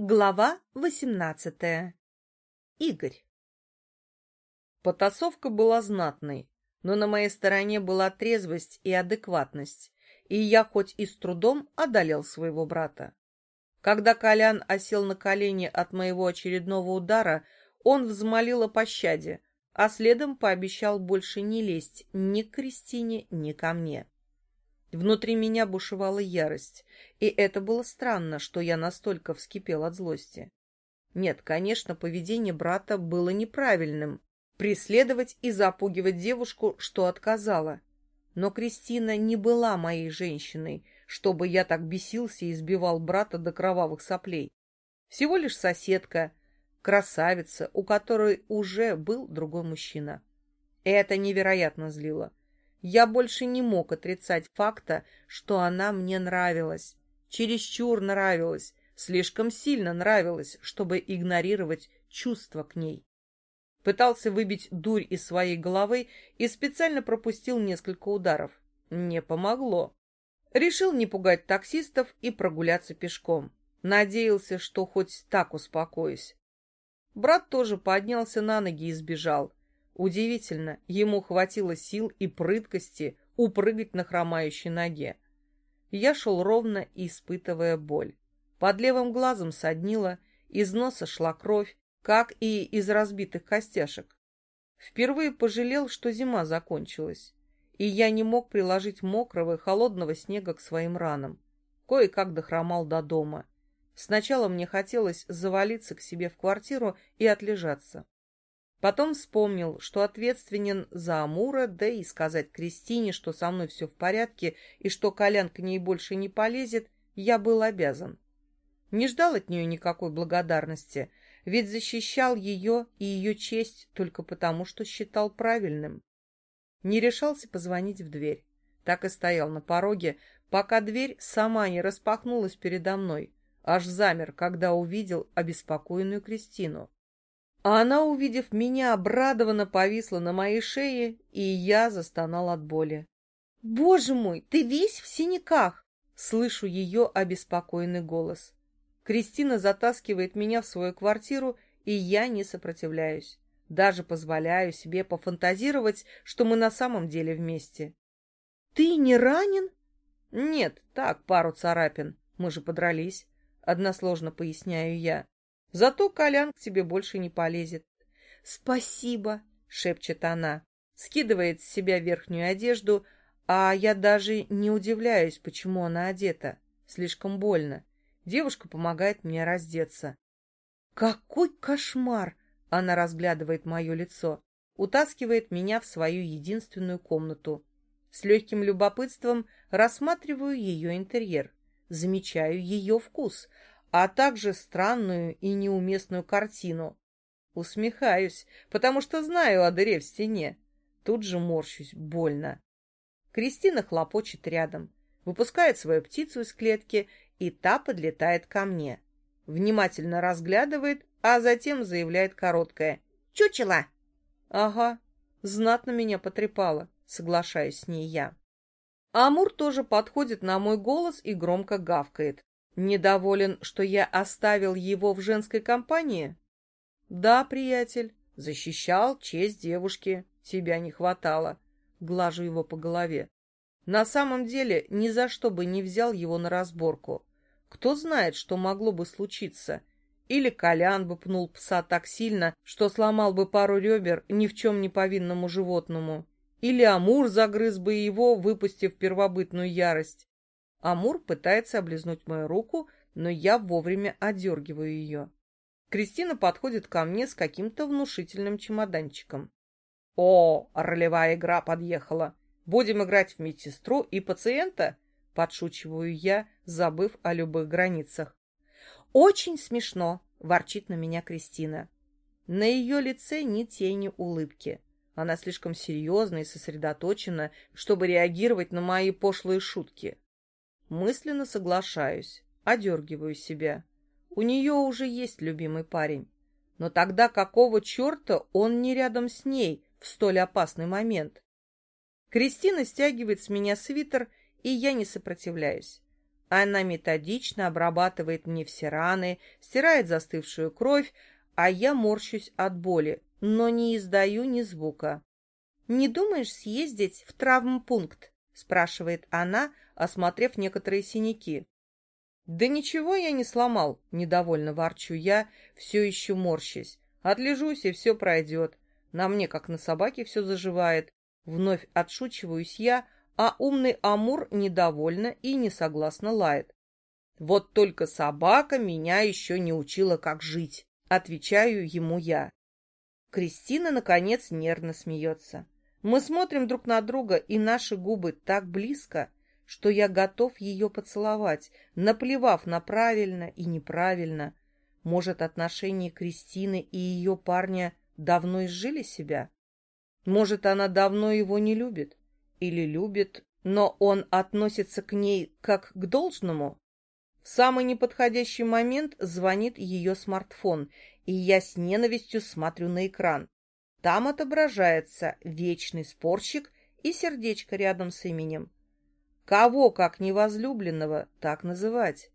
Глава восемнадцатая. Игорь. Потасовка была знатной, но на моей стороне была трезвость и адекватность, и я хоть и с трудом одолел своего брата. Когда Колян осел на колени от моего очередного удара, он взмолил о пощаде, а следом пообещал больше не лезть ни к Кристине, ни ко мне. Внутри меня бушевала ярость, и это было странно, что я настолько вскипел от злости. Нет, конечно, поведение брата было неправильным. Преследовать и запугивать девушку, что отказала. Но Кристина не была моей женщиной, чтобы я так бесился и избивал брата до кровавых соплей. Всего лишь соседка, красавица, у которой уже был другой мужчина. Это невероятно злило. Я больше не мог отрицать факта, что она мне нравилась. Чересчур нравилась, слишком сильно нравилась, чтобы игнорировать чувства к ней. Пытался выбить дурь из своей головы и специально пропустил несколько ударов. Не помогло. Решил не пугать таксистов и прогуляться пешком. Надеялся, что хоть так успокоюсь. Брат тоже поднялся на ноги и сбежал. Удивительно, ему хватило сил и прыткости упрыгать на хромающей ноге. Я шел ровно, испытывая боль. Под левым глазом соднило, из носа шла кровь, как и из разбитых костяшек. Впервые пожалел, что зима закончилась, и я не мог приложить мокрого и холодного снега к своим ранам. Кое-как дохромал до дома. Сначала мне хотелось завалиться к себе в квартиру и отлежаться. Потом вспомнил, что ответственен за Амура, да и сказать Кристине, что со мной все в порядке и что Колян к ней больше не полезет, я был обязан. Не ждал от нее никакой благодарности, ведь защищал ее и ее честь только потому, что считал правильным. Не решался позвонить в дверь. Так и стоял на пороге, пока дверь сама не распахнулась передо мной. Аж замер, когда увидел обеспокоенную Кристину. А она, увидев меня, обрадованно повисла на моей шее, и я застонал от боли. «Боже мой, ты весь в синяках!» Слышу ее обеспокоенный голос. Кристина затаскивает меня в свою квартиру, и я не сопротивляюсь. Даже позволяю себе пофантазировать, что мы на самом деле вместе. «Ты не ранен?» «Нет, так, пару царапин. Мы же подрались», — односложно поясняю я. Зато Колян к тебе больше не полезет. — Спасибо, — шепчет она, скидывает с себя верхнюю одежду, а я даже не удивляюсь, почему она одета. Слишком больно. Девушка помогает мне раздеться. «Какой кошмар!» — она разглядывает мое лицо, утаскивает меня в свою единственную комнату. С легким любопытством рассматриваю ее интерьер, замечаю ее вкус — а также странную и неуместную картину. Усмехаюсь, потому что знаю о дыре в стене. Тут же морщусь, больно. Кристина хлопочет рядом, выпускает свою птицу из клетки, и та подлетает ко мне. Внимательно разглядывает, а затем заявляет короткое «Чучело!» «Ага, знатно меня потрепало», — соглашаюсь с ней я. Амур тоже подходит на мой голос и громко гавкает. Недоволен, что я оставил его в женской компании? Да, приятель, защищал честь девушки. Тебя не хватало. Глажу его по голове. На самом деле, ни за что бы не взял его на разборку. Кто знает, что могло бы случиться. Или Колян бы пнул пса так сильно, что сломал бы пару ребер ни в чем не повинному животному. Или Амур загрыз бы его, выпустив первобытную ярость. Амур пытается облизнуть мою руку, но я вовремя одергиваю ее. Кристина подходит ко мне с каким-то внушительным чемоданчиком. «О, ролевая игра подъехала! Будем играть в медсестру и пациента?» Подшучиваю я, забыв о любых границах. «Очень смешно!» — ворчит на меня Кристина. На ее лице ни тени улыбки. Она слишком серьезна и сосредоточена, чтобы реагировать на мои пошлые шутки. Мысленно соглашаюсь, одергиваю себя. У нее уже есть любимый парень. Но тогда какого черта он не рядом с ней в столь опасный момент? Кристина стягивает с меня свитер, и я не сопротивляюсь. Она методично обрабатывает мне все раны, стирает застывшую кровь, а я морщусь от боли, но не издаю ни звука. «Не думаешь съездить в травмпункт?» — спрашивает она, осмотрев некоторые синяки. «Да ничего я не сломал», — недовольно ворчу я, все еще морщась. «Отлежусь, и все пройдет. На мне, как на собаке, все заживает. Вновь отшучиваюсь я, а умный Амур недовольно и несогласно лает. «Вот только собака меня еще не учила, как жить», — отвечаю ему я. Кристина, наконец, нервно смеется. Мы смотрим друг на друга, и наши губы так близко, что я готов ее поцеловать, наплевав на правильно и неправильно. Может, отношения Кристины и ее парня давно изжили себя? Может, она давно его не любит? Или любит, но он относится к ней как к должному? В самый неподходящий момент звонит ее смартфон, и я с ненавистью смотрю на экран. Там отображается вечный спорщик и сердечко рядом с именем. Кого, как невозлюбленного, так называть?